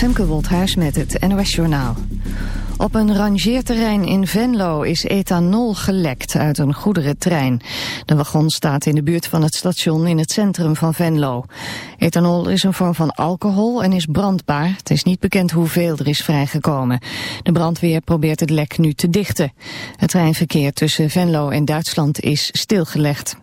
Femke Woldhuis met het NOS Journaal. Op een rangeerterrein in Venlo is ethanol gelekt uit een goederentrein. De wagon staat in de buurt van het station in het centrum van Venlo. Ethanol is een vorm van alcohol en is brandbaar. Het is niet bekend hoeveel er is vrijgekomen. De brandweer probeert het lek nu te dichten. Het treinverkeer tussen Venlo en Duitsland is stilgelegd.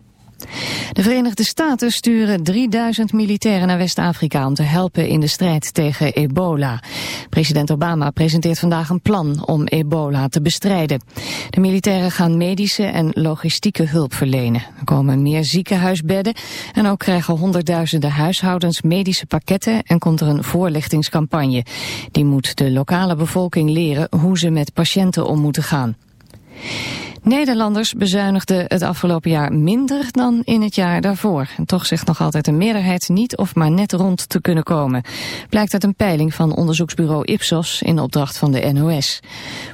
De Verenigde Staten sturen 3000 militairen naar West-Afrika om te helpen in de strijd tegen ebola. President Obama presenteert vandaag een plan om ebola te bestrijden. De militairen gaan medische en logistieke hulp verlenen. Er komen meer ziekenhuisbedden en ook krijgen honderdduizenden huishoudens medische pakketten en komt er een voorlichtingscampagne. Die moet de lokale bevolking leren hoe ze met patiënten om moeten gaan. Nederlanders bezuinigden het afgelopen jaar minder dan in het jaar daarvoor. En toch zegt nog altijd een meerderheid niet of maar net rond te kunnen komen. Blijkt uit een peiling van onderzoeksbureau Ipsos in opdracht van de NOS.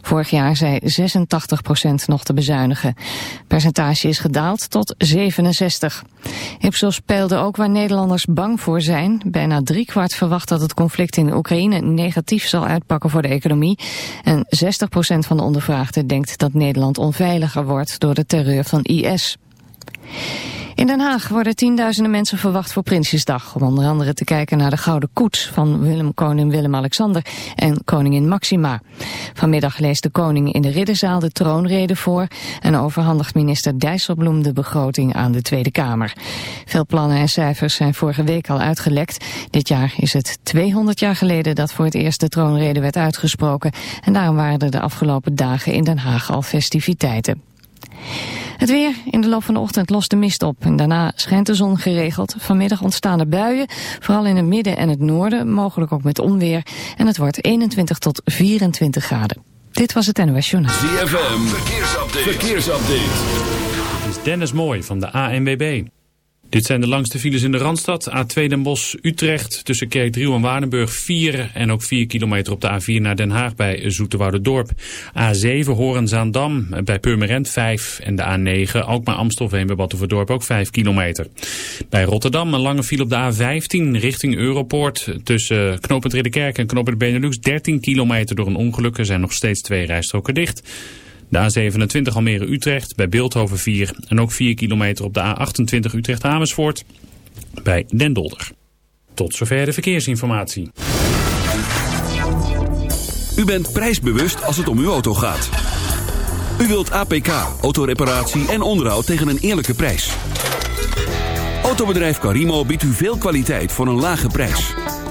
Vorig jaar zei 86% nog te bezuinigen. Percentage is gedaald tot 67. Ipsos peilde ook waar Nederlanders bang voor zijn. Bijna driekwart verwacht dat het conflict in Oekraïne negatief zal uitpakken voor de economie. En 60% van de ondervraagden denkt dat Nederland onveilig wordt door de terreur van IS. In Den Haag worden tienduizenden mensen verwacht voor Prinsjesdag. Om onder andere te kijken naar de Gouden Koets van Willem, koning Willem-Alexander en koningin Maxima. Vanmiddag leest de koning in de Ridderzaal de troonrede voor... en overhandigt minister Dijsselbloem de begroting aan de Tweede Kamer. Veel plannen en cijfers zijn vorige week al uitgelekt. Dit jaar is het 200 jaar geleden dat voor het eerst de troonrede werd uitgesproken... en daarom waren er de afgelopen dagen in Den Haag al festiviteiten. Het weer. In de loop van de ochtend lost de mist op. En daarna schijnt de zon geregeld. Vanmiddag ontstaan er buien. Vooral in het midden en het noorden. Mogelijk ook met onweer. En het wordt 21 tot 24 graden. Dit was het NOS Journaal. ZFM. Verkeersupdate. Verkeersupdate. Dit is Dennis Mooi van de ANWB. Dit zijn de langste files in de Randstad. A2 Den Bosch, Utrecht, tussen Kerkdriel en Waardenburg 4 en ook 4 kilometer op de A4 naar Den Haag bij Dorp. A7 Horen-Zaandam bij Purmerend 5 en de A9 Alkmaar-Amstelveen bij Batuverdorp ook 5 kilometer. Bij Rotterdam een lange file op de A15 richting Europoort tussen knooppunt Ridderkerk en knooppunt Benelux 13 kilometer door een ongeluk. Er zijn nog steeds twee rijstroken dicht. De A27 Almere-Utrecht bij Beeldhoven 4 en ook 4 kilometer op de A28 Utrecht-Amersfoort bij Den Dolder. Tot zover de verkeersinformatie. U bent prijsbewust als het om uw auto gaat. U wilt APK, autoreparatie en onderhoud tegen een eerlijke prijs. Autobedrijf Carimo biedt u veel kwaliteit voor een lage prijs.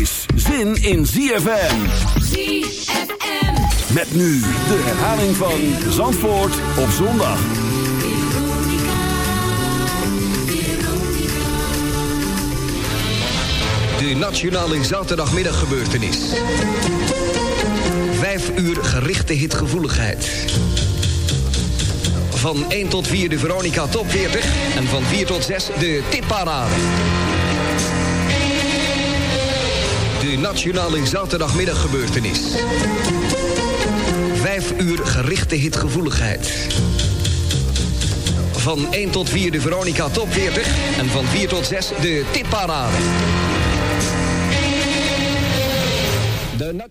Is zin in ZFM. ZFM. Met nu de herhaling van Zandvoort op zondag. De Nationale Zaterdagmiddaggebeurtenis. Vijf uur gerichte hitgevoeligheid Van 1 tot 4 de Veronica Top 40. En van 4 tot 6 de tipparade. De nationale zaterdagmiddaggebeurtenis. 5 uur gerichte hitgevoeligheid. Van 1 tot 4 de Veronica Top 40. En van 4 tot 6 de tipparade. De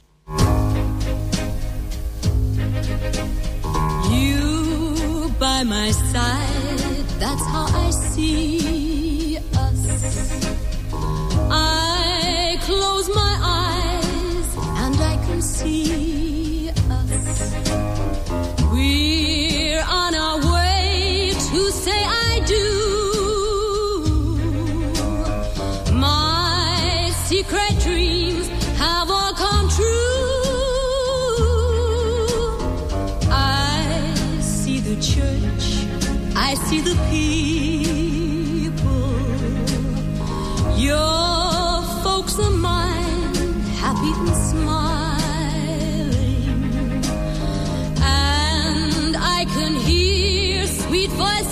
You by my side, that's how I see see us. We're on our way to say I do. My secret dreams have all come true. I see the church, I see the people.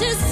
to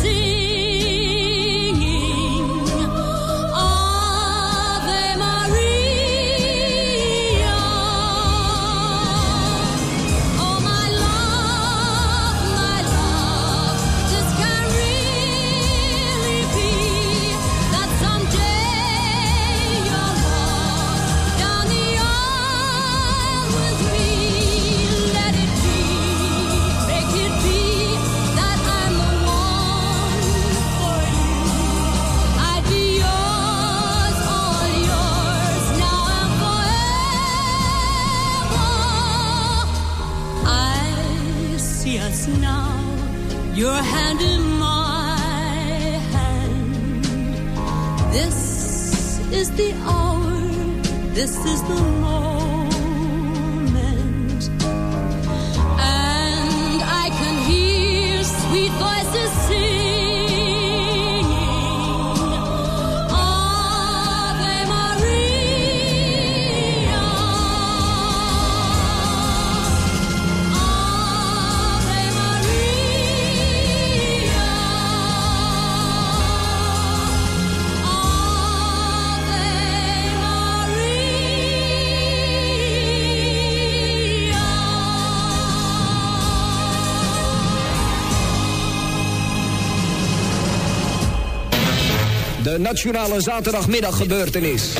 this is the moment. Nationale zaterdagmiddaggebeurtenis.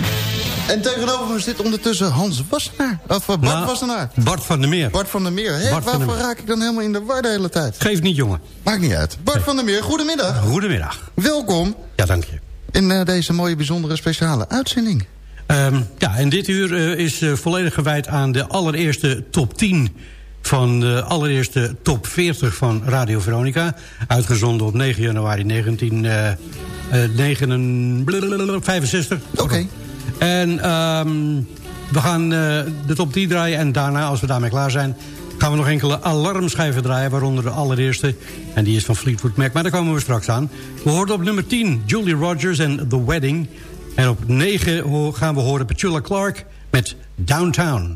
En tegenover me zit ondertussen Hans Wassenaar. Of eh, Bart Nou, Wassenaar. Bart van der Meer. Bart van der Meer. Hé, Bart van der waarvoor raak ik dan helemaal in de war de hele tijd? Geef niet, jongen. Maakt niet uit. Bart van der Meer, goedemiddag. Goedemiddag. Welkom Ja, dank je. in eh, deze mooie bijzondere speciale uitzending. Ehm, ja, en dit uur eh, is eh, volledig gewijd aan de allereerste top 10... van de allereerste top 40 van Radio Veronica. Uitgezonden op 9 januari 1965. Oké. En ehm, we gaan eh, de top 10 draaien. En daarna, als we daarmee klaar zijn... gaan we nog enkele alarmschijven draaien. Waaronder de allereerste. En die is van Fleetwood Mac. Maar daar komen we straks aan. We hoorden op nummer 10 Julie Rogers en The Wedding. En op 9 ho- gaan we horen Petula Clark met Downtown.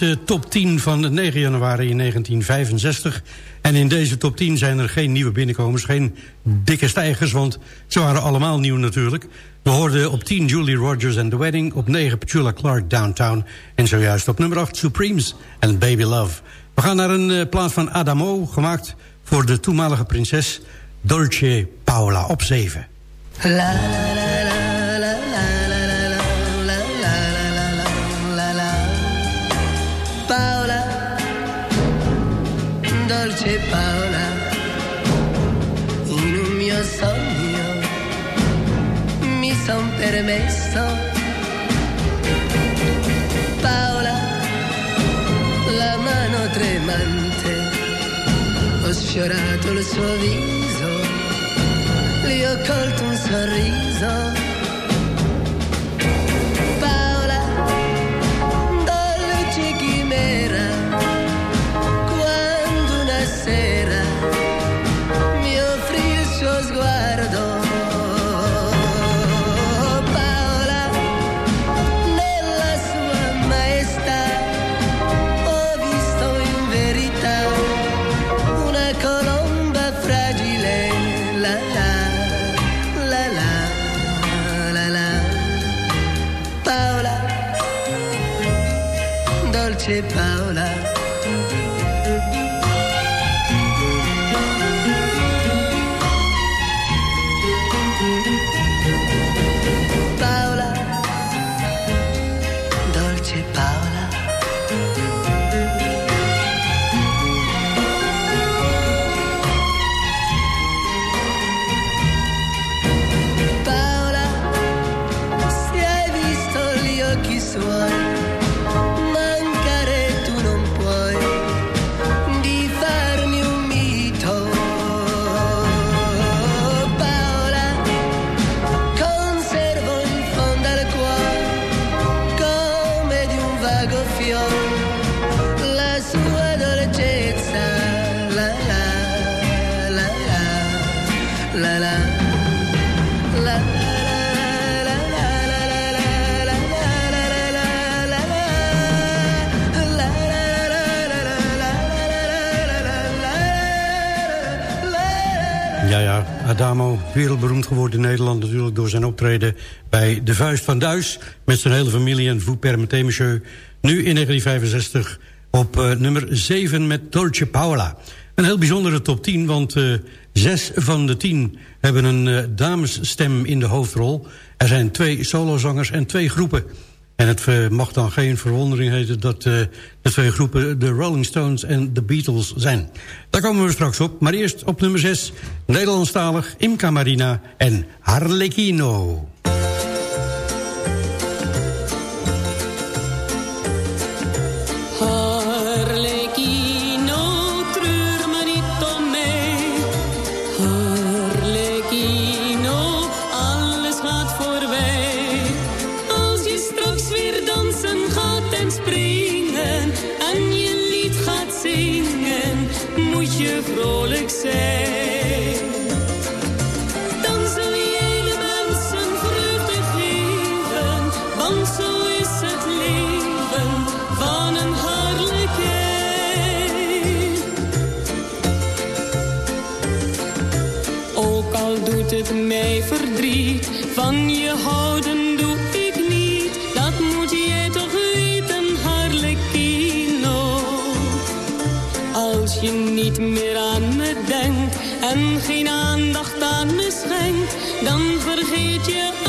de top 10 van 9 januari in 1965. En in deze top 10 zijn er geen nieuwe binnenkomers, geen dikke stijgers... want ze waren allemaal nieuw natuurlijk. We hoorden op 10 Julie Rogers and The Wedding... op 9 Petula Clark Downtown... en zojuist op nummer 8 Supremes en Baby Love. We gaan naar een uh, plaat van Adamo, gemaakt voor de toenmalige prinses Dolce Paola op 7. La, la, la, Dolce Paola, in un mio sogno mi son permesso. Paola, la mano tremante, ho sfiorato il suo viso, gli ho colto un sorriso. Ja, ja, Adamo, wereldberoemd geworden in Nederland... natuurlijk door zijn optreden bij De Vuist van Duis... met zijn hele familie en Vous permettez monsieur... nu in 1965 op uh, nummer 7 met Dolce Paola. Een heel bijzondere top 10, want uh, zes van de tien... hebben een uh, damesstem in de hoofdrol. Er zijn twee solozangers en twee groepen... En het uh, mag dan geen verwondering heten dat uh, de twee groepen de Rolling Stones en de Beatles zijn. Daar komen we straks op. Maar eerst op nummer 6, Nederlandstalig, Imca Marina en. Harlequino, vergeet je al je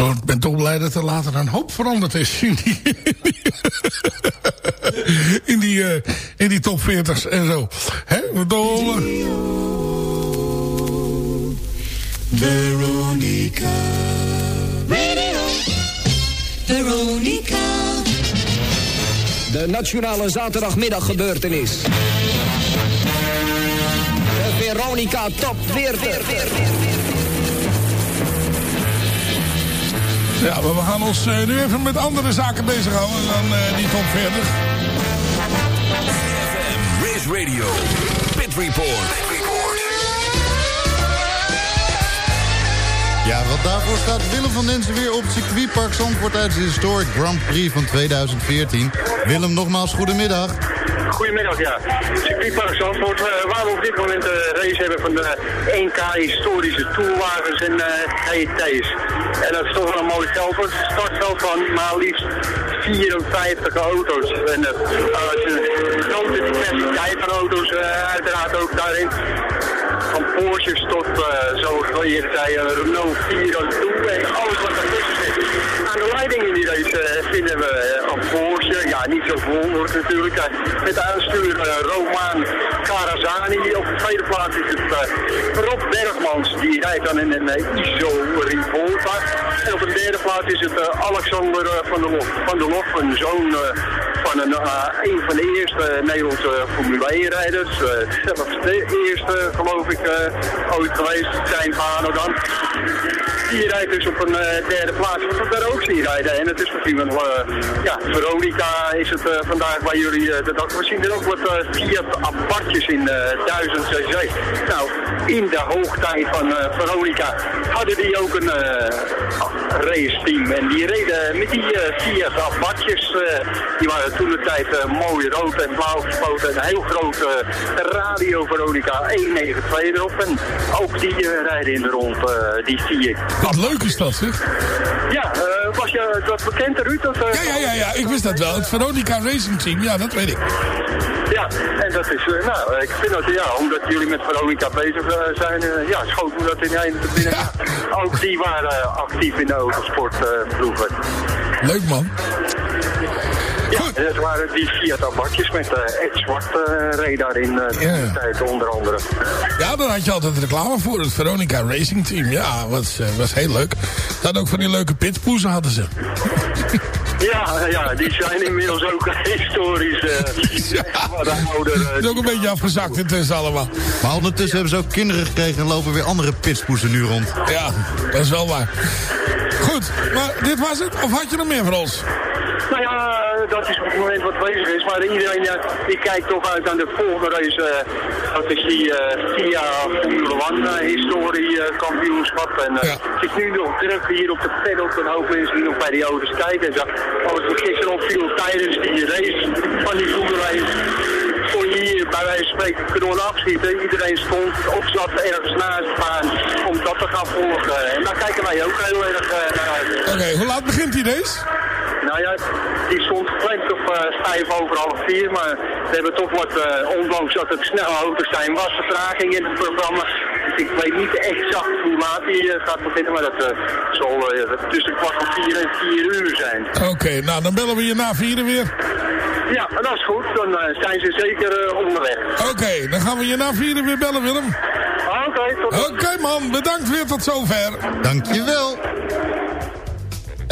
Ik ben toch blij dat er later een hoop veranderd is in die, in die, eh, in die top 40's en zo. Hè? We doen- Veronica. Radio. Veronica. De nationale zaterdagmiddaggebeurtenis. De Veronica Top 40. Ja, maar we gaan ons eh, nu even met andere zaken bezighouden dan eh, die top 40. Race Radio, Pit Report. Ja, wat daarvoor staat Willem van Densen weer op circuitpark Zandvoort tijdens de Historic Grand Prix van 2014. Willem, nogmaals goedemiddag. Goedemiddag, ja. Circuitpark Zandvoort, eh, waar we op dit moment een race hebben van de 1K historische tourwagens en eh GT's. En dat is toch wel een mooi veld. Het startveld van maar liefst 54 auto's. En uh, een grote diversiteit van auto's eh, uiteraard ook daarin. Van Porsches tot, eh zoals eerder zei, Renault 4 toe en alles wat ertussen zit. Aan de leiding in die race eh, vinden we ja niet zo verwonderlijk natuurlijk, eh, met aanstuur eh, Roman Carazani. Op de tweede plaats is het eh, Rob Bergmans, die rijdt dan in een ISO Rivolta. En op de derde plaats is het Alexander van der Lof, van der Lof een zoon eh, van een, van de eerste Nederlandse Formule 1 rijders. eh, zelfs de eerste geloof ik eh, ooit geweest, zijn vader dan. Die rijdt dus op een derde plaats. Wat we daar ook zien rijden. En het is misschien wel, ja, Veronica is het vandaag bij jullie de dag. We zien er ook wat Fiat apartjes in uh, 1000 cc. Nou, in de hoogtijd van Veronica hadden die ook een race team. En die reden met die Fiat apartjes. die waren toen tijd mooi rood en blauw gespoten. Een heel grote radio Veronica 192 erop. En ook die rijden in de rond, die Fiat. Wat leuk is dat, zeg. Ja, was je dat bekend, Ruud? Dat, ja, ja, ja, ja, ik wist dat wel. Het Veronica Racing Team, ja, dat weet ik. Ja, en dat is, nou, ik vind dat, ja, omdat jullie met Veronica bezig zijn, ja, schoot me dat in één te binnen. Ja. Ook die waren actief in de autosportploegen. Leuk, man. Ja, dat waren die Fiat Abartjes met uh, Ed Zwart uh, radar in uh, ja. de tijd onder andere. Ja, daar had je altijd reclame voor, het Veronica Racing Team. Ja, was, was heel leuk. Dat ook van die leuke pitpoezen hadden ze. Ja, ja, die zijn inmiddels ook historisch. ja. ouder, Het is ook een beetje afgezakt intussen allemaal. Maar ondertussen hebben ze ook kinderen gekregen en lopen weer andere pitspoezen nu rond. Ja, dat is wel waar. Goed, maar dit was het? Of had je nog meer voor ons? Nou ja, dat is op het moment wat bezig is. Maar iedereen ja, die kijkt toch uit aan de volgende race. Uh, dat is die FIA Formule 1 uh, historie kampioenschap. En ja. nu nog druk hier op de paddock. En hoop mensen die nog bij die auto's kijken. En zo. Als we gisteren opviel tijdens die race van die Formule 1 kon je hier bij wijze van spreken kanon afschieten. Iedereen stond of zat ergens naast de baan om dat te gaan volgen. En daar kijken wij ook heel erg naar uit. Oké, okay, hoe laat begint die race? Nou ja, die stond gepland op vijf over half vier, maar we hebben toch wat, uh, ondanks dat het snelle auto's zijn, was vertraging in het programma. Dus ik weet niet exact hoe laat die uh, gaat beginnen, maar dat zal tussen kwart van vier en vier uur zijn. Oké, okay, nou dan bellen we je na vieren weer. Ja, dat is goed. Dan zijn ze zeker onderweg. Oké, okay, dan gaan we je na vieren weer bellen, Willem. Oké, okay, tot Oké okay, man, bedankt weer tot zover. Dankjewel.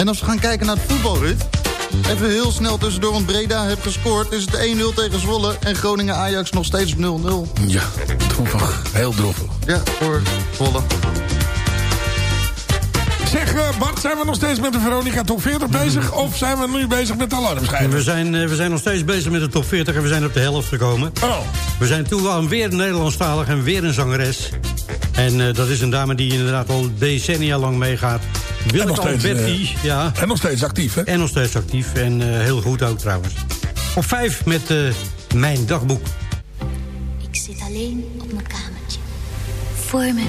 En als we gaan kijken naar het voetbal, Ruud. Even heel snel tussendoor, want Breda heeft gescoord. Is het 1-0 tegen Zwolle en Groningen-Ajax nog steeds 0-0. Ja, droevig. Heel droevig. Ja, voor Zwolle. Zeg uh, Bart, zijn we nog steeds met de Veronica Top 40 bezig? Of zijn we nu bezig met de alarmschijven? We zijn, uh, we zijn nog steeds bezig met de Top 40 en we zijn op de helft gekomen. Oh. We zijn toe aan weer een Nederlandstalig en weer een zangeres. En uh, dat is een dame die inderdaad al decennia lang meegaat. Willeke Alberti, uh, ja. En nog steeds actief, hè? En nog steeds actief. En uh, heel goed ook trouwens. Op vijf met uh, mijn dagboek. Ik zit alleen op mijn kamertje. Voor me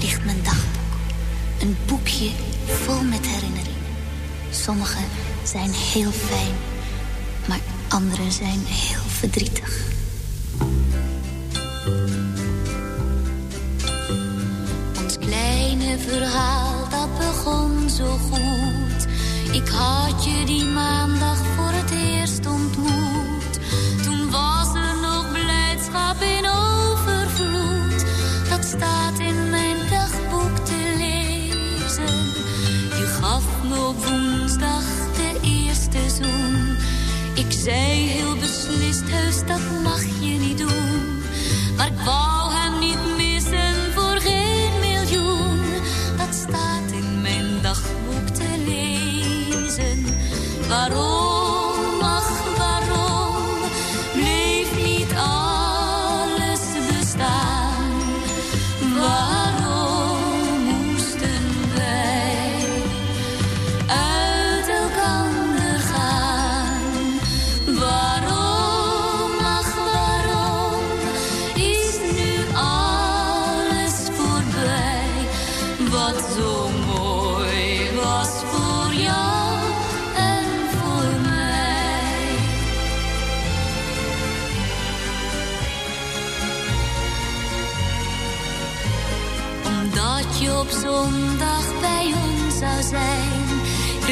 ligt mijn dagboek. Een boekje vol met herinneringen. Sommige zijn heel fijn, maar andere zijn heel verdrietig. Ons kleine verhaal dat begon zo goed. Ik had je die maandag voor het eerst ontmoet. Toen was er nog blijdschap in overvloed. Dat staat in woensdag de eerste zoen. Ik zei heel beslist, heus dat mag je niet doen. Maar ik wou hem niet missen voor geen miljoen. Dat staat in mijn dagboek te lezen. Waarom?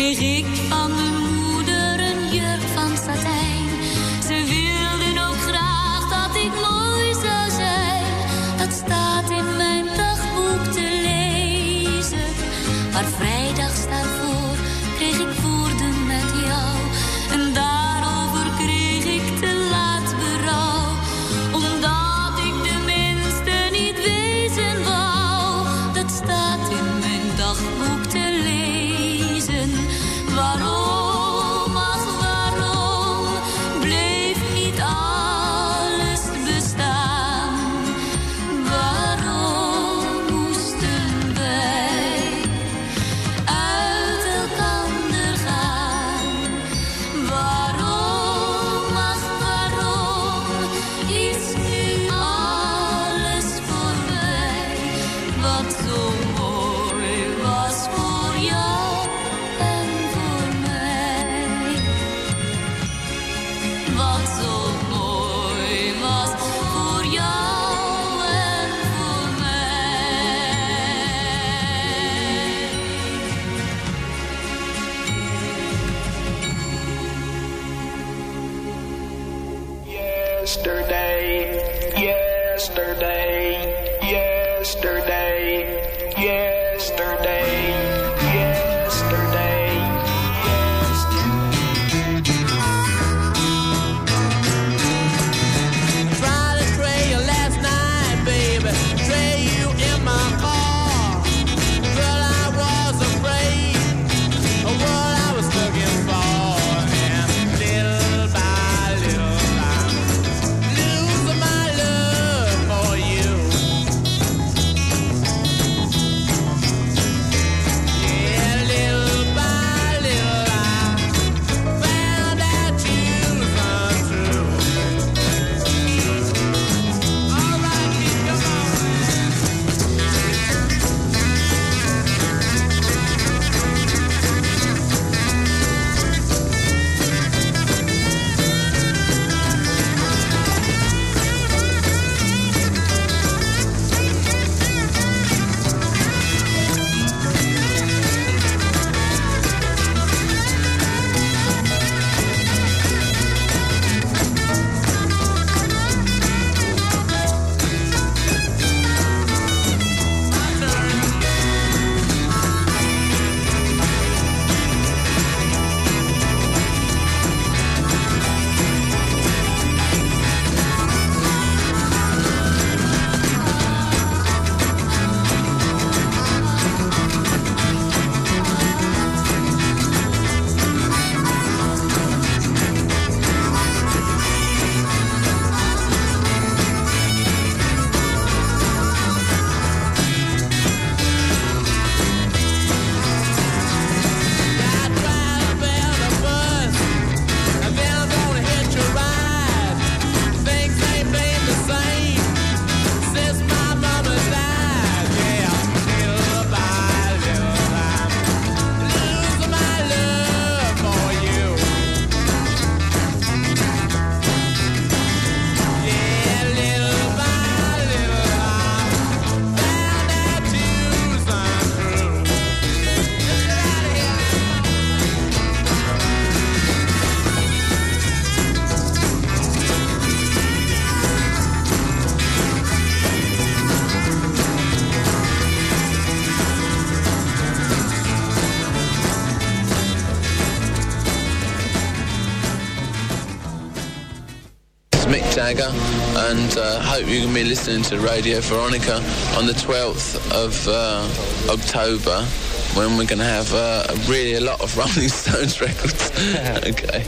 kreeg ik Mega, and uh, hope you can be listening to Radio Veronica on the 12th of uh, October. When we're going to have uh, really a lot of Rolling Stones records. okay.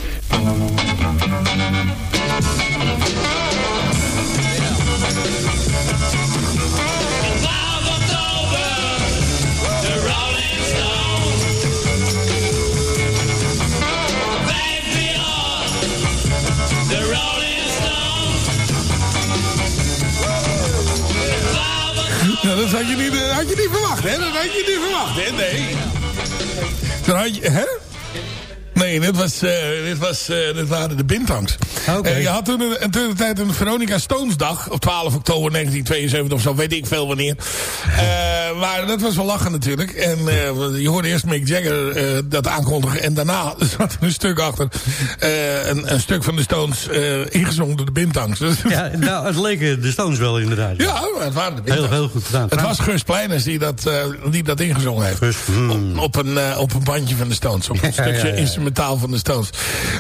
Dat had je, niet, eh, had je niet verwacht, hè? Dat had je niet verwacht, hè? Nee. Dan had je, hè? Nee, dit, was, eh, dit, was, eh, dit waren de Bintangs. Eh, je had toen een, de tijd een Veronica Stones dag. Op 12 oktober 1972 of zo, weet ik veel wanneer. Eh, maar dat was wel lachen natuurlijk. En eh, je hoorde eerst Mick Jagger dat aankondigen. En daarna zat er een stuk achter. een, een stuk van de Stones ingezongen door de Bintangs. Ja, nou, het leken de Stones wel inderdaad. ja, het waren de Heel, Bintangs. heel goed gedaan. Het was Gus Pleiners die dat, die dat ingezongen heeft. op, op, een, op een bandje van de Stones. Op een Ja, stukje ja, instrumentaal van de Stones.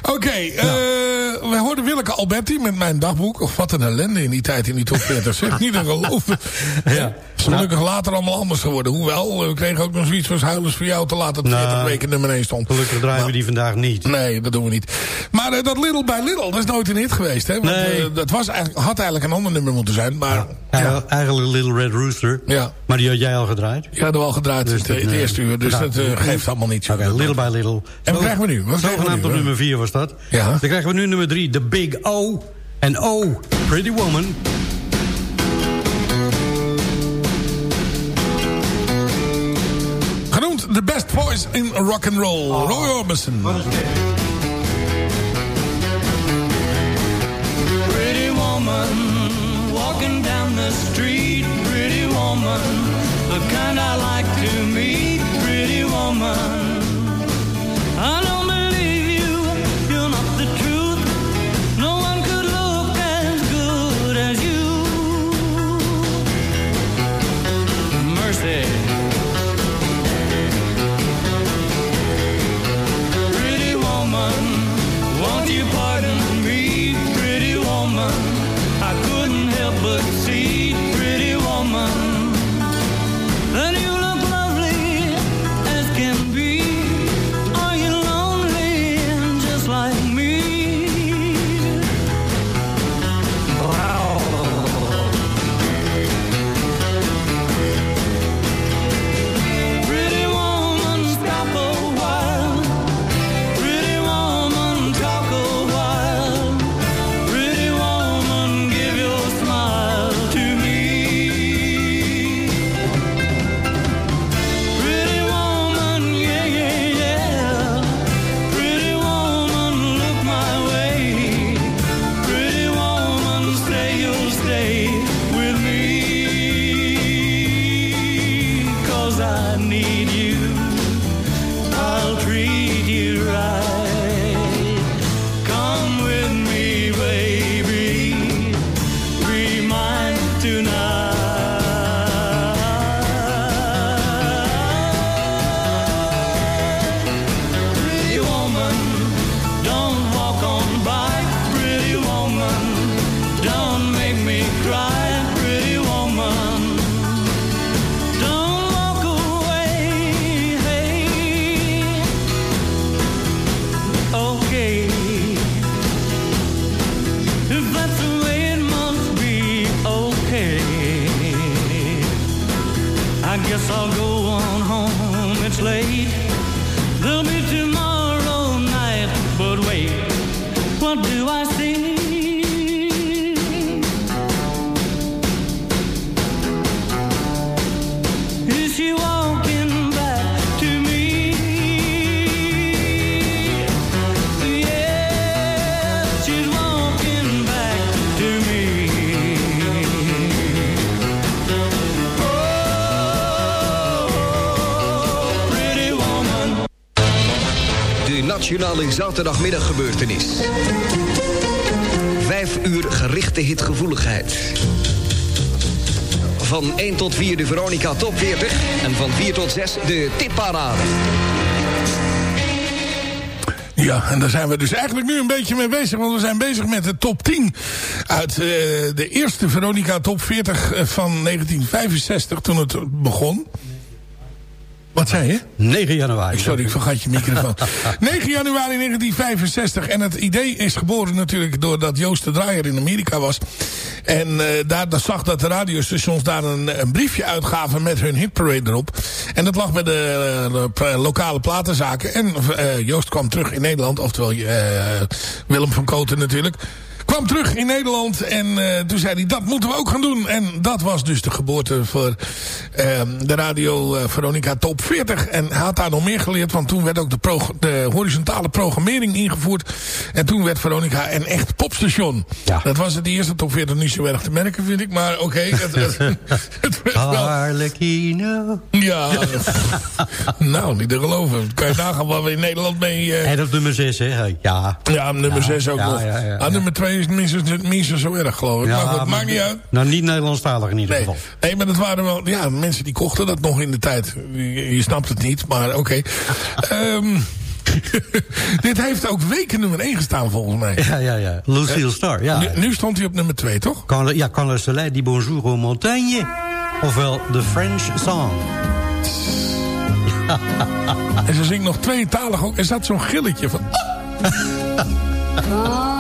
Oké, eh, we hoorden Willeke Alberti met mijn dagboek. Of wat een ellende in die tijd in die top 40. Zeg, niet te geloven. Ja. is gelukkig later allemaal anders geworden. Hoewel, we kregen ook nog zoiets als Huilers voor jou te laten dat 40 Nou, weken nummer 1 stond. Gelukkig draaien we die vandaag niet. Nee, dat doen we niet. Maar eh, dat Little by Little, dat is nooit een hit geweest. Hè? Want, Nee. eh, dat was eigenlijk, had eigenlijk een ander nummer moeten zijn. Maar Eigen- Eigenlijk Little Red Rooster. Ja. Maar die had jij al gedraaid. ik had er wel gedraaid in het, dat, het eh, eerste uur. Dus ja. dat eh, geeft allemaal niet zo. Oké, Little by Little. En wat krijgen we nu? Wat krijgen we Zogenaamd op nummer 4 was dat. Ja. Dan krijgen we nu nummer 3, The Big O. En O, Pretty Woman. Genoemd The Best Voice in Rock and Roll. Oh. Roy Orbison. Pretty woman, walking down the street. Pretty woman, the kind I like to meet. Pretty woman, nationale zaterdagmiddaggebeurtenis. Vijf uur gerichte hitgevoeligheid. Van 1 tot 4 de Veronica Top 40. En van 4 tot 6 de tipparade. Ja, en daar zijn we dus eigenlijk nu een beetje mee bezig. Want we zijn bezig met de top 10 uit eh, de eerste Veronica Top 40 van 1965 toen het begon. Wat zei je? 9 januari. Sorry, ik vergat je microfoon. 9 januari 1965. En het idee is geboren natuurlijk doordat Joost de Draaier in Amerika was. En uh, daar, zag dat de radiostations daar een, een, briefje uitgaven met hun hitparade erop. En dat lag bij de, de lokale platenzaken. En uh, Joost kwam terug in Nederland. Oftewel uh, Willem van Koten natuurlijk kwam terug in Nederland en uh, toen zei hij dat moeten we ook gaan doen. En dat was dus de geboorte voor uh, de radio uh, Veronica Top 40. En hij had daar nog meer geleerd, want toen werd ook de, de, horizontale programmering ingevoerd. En toen werd Veronica een echt popstation. Ja. Dat was het eerste Top 40 niet zo erg te merken vind ik, maar oké. Okay, het, het, het werd wel... Harlequino. Ja, nou niet te geloven. Kan je nagaan waar we in Nederland mee... En op nummer 6 hè? Ja. Ja, nummer 6 ook ja, nog. Ja, ja, ah, nummer 2 is minstens, minstens zo erg, geloof ik. Ja, maar goed, maar maakt niet uit. Nou, niet Nederlandstalig in ieder Nee. geval. nee, maar dat waren wel... Ja, mensen die kochten dat nog in de tijd. Je, je snapt het niet, maar oké. Ehm, dit heeft ook weken nummer 1 gestaan, volgens mij. Ja, ja, ja. Lucille Star, ja. Nu, nu stond hij op nummer 2, toch? Quand le, ja, quand le soleil dit bonjour aux montagnes. Ofwel The French Song. En ze zingt nog tweetalig ook. Er zat zo'n gilletje van...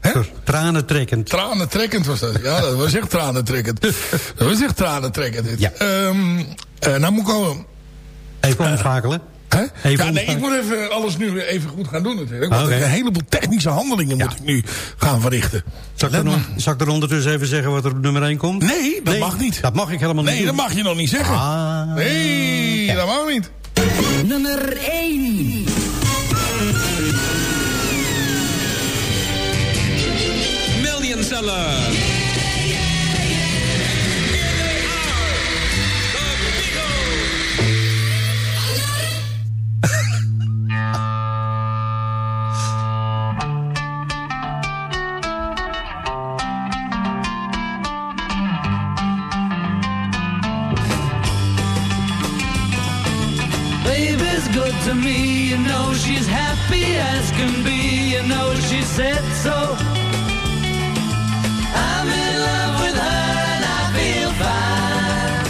Hè? Tranentrekkend. Tranentrekkend was dat. Ja, dat was echt tranentrekkend. dat was echt tranentrekkend. Dit. Ja. Ehm, eh, nou moet ik al... Even omschakelen. Hè? Even ja, nee, ik omschakelen. moet even alles nu even goed gaan doen natuurlijk. Want Oké. een heleboel technische handelingen moet ik nu gaan verrichten. Zal ik, er, zal ik er ondertussen even zeggen wat er op nummer 1 komt? Nee, dat mag niet. Dat mag ik helemaal Nee, niet dat doen. mag je nog niet zeggen. Ah. Nee, dat mag niet. Nummer 1. Magellan. to me, you know she's happy as can be, you know she said so. Love with her and I feel fine.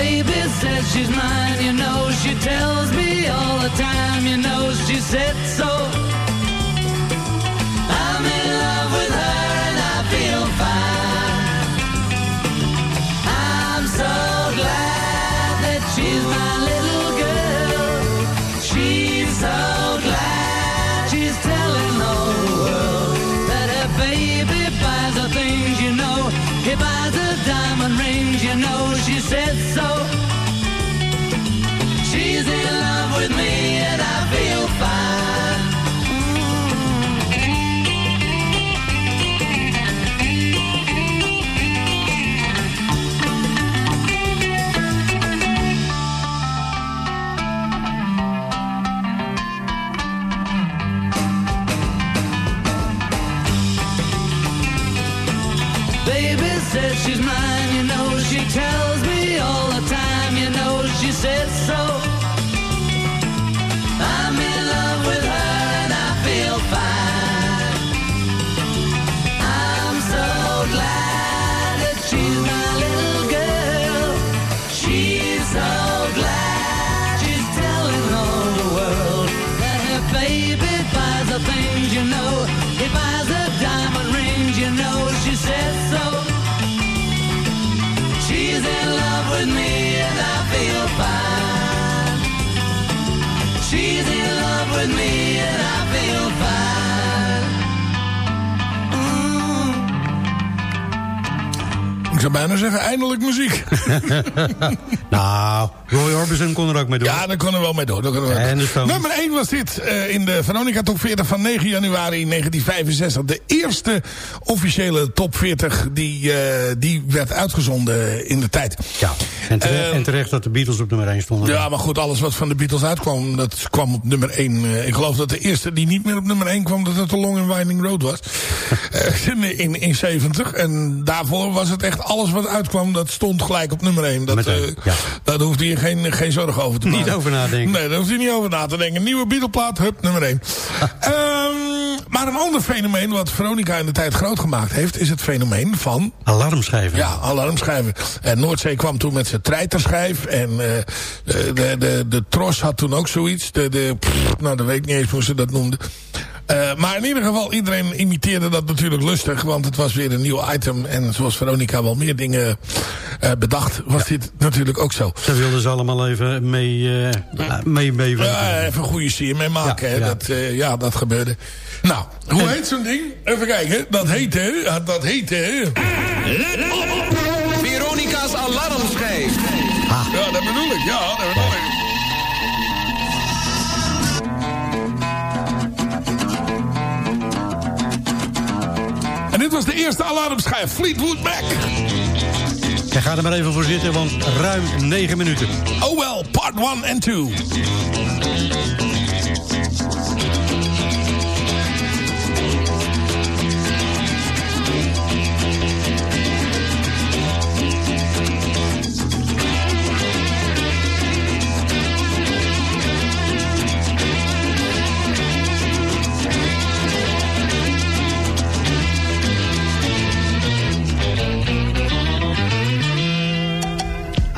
Baby says she's mine, you know she tells me all the time, you know she said so. tell bijna zeggen, eindelijk muziek. nou, Roy Orbison kon er ook mee door. Ja, daar konden we wel mee door. Wel En mee de. Nummer 1 was dit eh, in de Veronica Top 40 van 9 januari 1965. De eerste officiële Top 40 die, eh, die werd uitgezonden in de tijd. Ja, en terecht, Eh, en terecht dat de Beatles op nummer 1 stonden. Ja, maar goed, alles wat van de Beatles uitkwam, dat kwam op nummer 1. Eh, ik geloof dat de eerste die niet meer op nummer 1 kwam, dat het The Long and Winding Road was. In, in, in 70. En daarvoor was het echt alles wat uitkwam, dat stond gelijk op nummer 1. Dat, ja. Daar hoefde je geen, geen zorgen over te maken. Niet over nadenken. Nee, daar hoeft je niet over na te denken. Nieuwe Beatleplaat, hup, nummer 1. maar een ander fenomeen wat Veronica in de tijd groot gemaakt heeft... is het fenomeen van... Alarmschijven. Ja, alarmschijven. En Noordzee kwam toen met zijn treiterschijf. En eh, de, de, de, de Tros had toen ook zoiets. De, de, pff, nou, dat weet ik niet eens hoe ze dat noemden. Eh, maar in ieder geval, iedereen imiteerde dat natuurlijk lustig. Want het was weer een nieuw item. En zoals Veronica wel meer dingen eh, bedacht, was dit natuurlijk ook zo. Ze wilden ze allemaal even mee, eh mee, mee Ja, even een goede sier mee maken. Ja. Dat, eh, ja, dat gebeurde. Nou, hoe heet zo'n ding? Even kijken. Dat heette... Dat heette... Veronica's alarmschijf. Ja, dat bedoel ik. Ja, dat bedoel ik. Dit was de eerste alarmschijf. Fleetwood Mac. En ga er maar even voor zitten, want ruim 9 minuten. Oh well, part 1 en 2.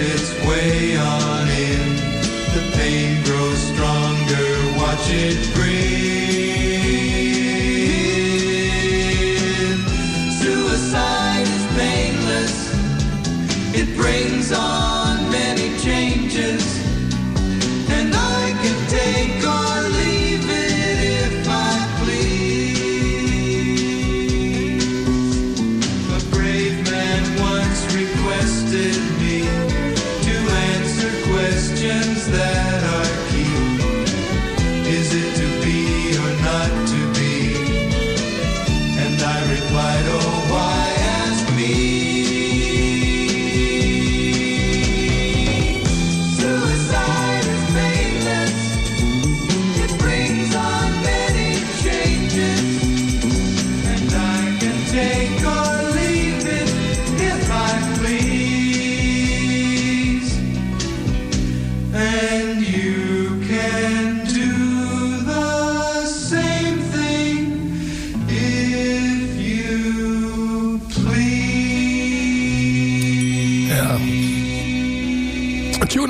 Its way on in, the pain grows stronger. Watch it grin.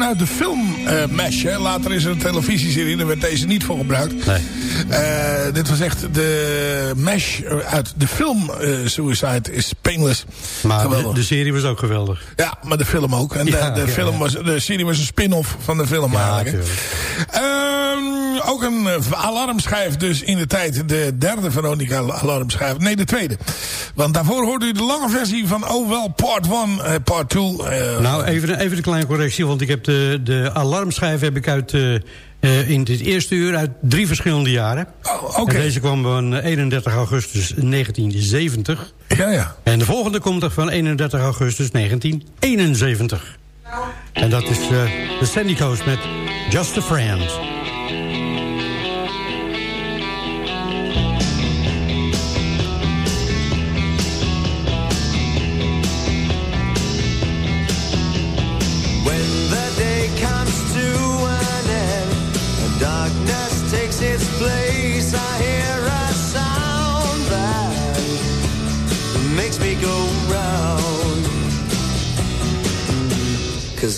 Uit de film eh Mesh. Hè. Later is er een televisieserie, daar werd deze niet voor gebruikt. Nee. Eh, dit was echt de Mesh uit de film eh, Suicide is Painless. Maar de, serie was ook geweldig. Ja, maar de film ook. En Ja, de, de, ja, film ja. Was, de serie was een spin-off van de film eigenlijk. Ook een eh, alarmschijf dus in de tijd. De derde Veronica alarmschijf. Nee, de tweede. Want daarvoor hoorde u de lange versie van Oh Well Part 1, eh, Part 2. eh, Nou, even, even een kleine correctie, want ik heb de, de alarmschijf heb ik uit, eh, in dit eerste uur uit drie verschillende jaren. Oh. En deze kwam van 31 augustus 1970. Ja, ja. En de volgende komt er van 31 augustus 1971. En dat is de Sandy Coast met Just a Friend.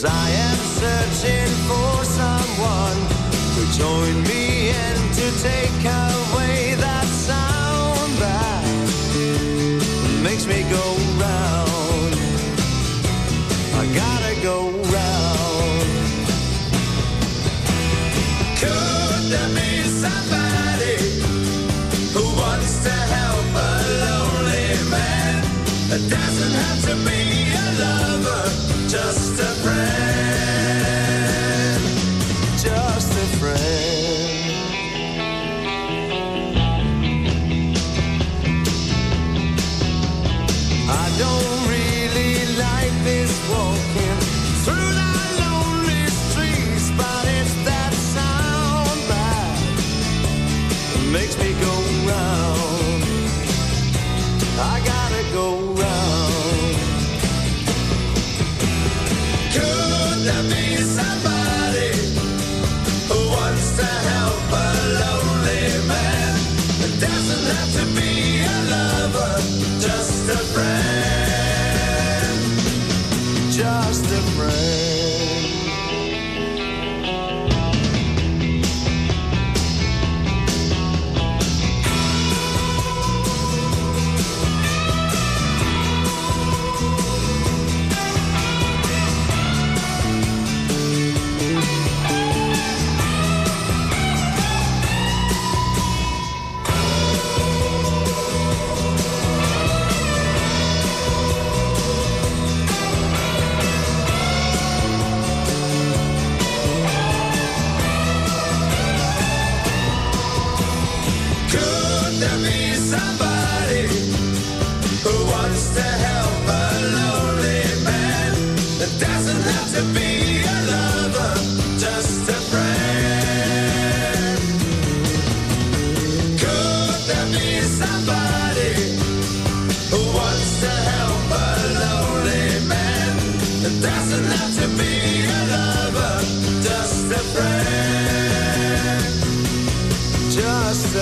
Cause I am searching for someone to join me and to take away that sound that makes me go round. I gotta go round. Could there be somebody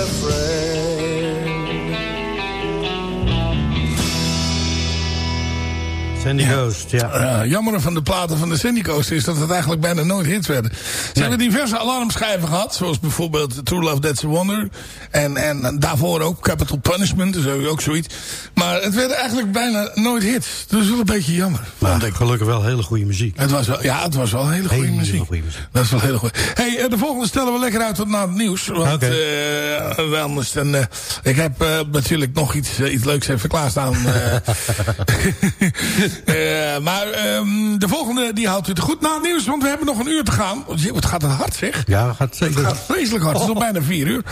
friend. Sandy Ghost, ja. Eh, jammer van de platen van de Sandy Coast is dat het eigenlijk bijna nooit hits werden. Ze hebben diverse alarmschijven gehad. Zoals bijvoorbeeld True Love That's a Wonder. En, en daarvoor ook Capital Punishment. Dus ook zoiets. Maar het werden eigenlijk bijna nooit hits. Dat is wel een beetje jammer. Maar gelukkig wel hele goede muziek. Het was wel, ja, het was wel hele goede Hele muziek. goede muziek. Dat is wel heel goed. Hey, eh, de volgende stellen we lekker uit tot na het nieuws. Want Oké. eh, anders dan, ik heb natuurlijk nog iets, iets leuks even klaarstaan. eh. Maar ehm, de volgende die houdt u te goed na het nieuws. Want we hebben nog een uur te gaan. Jee, Wat gaat het hard zeg. Ja, gaat zeker. Het gaat vreselijk hard. Het is nog bijna vier uur.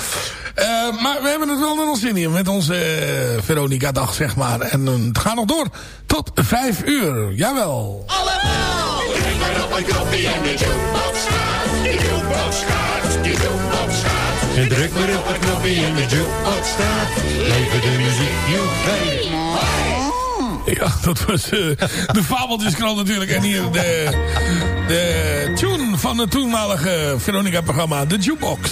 Eh, maar we hebben het wel naar ons zin hier. Met onze eh, Veronica dag zeg maar. En het gaat nog door tot vijf uur. Jawel. Allemaal! Drink maar op een koffie en de jukebox gaat. De jukebox gaat. De jukebox gaat. En druk maar op een knopje en de jukebox staat. Leven de muziek, joepie. Ja, dat was eh, de Fabeltjeskrant natuurlijk. En hier de, de tune van het toenmalige Veronica-programma, de Jukebox.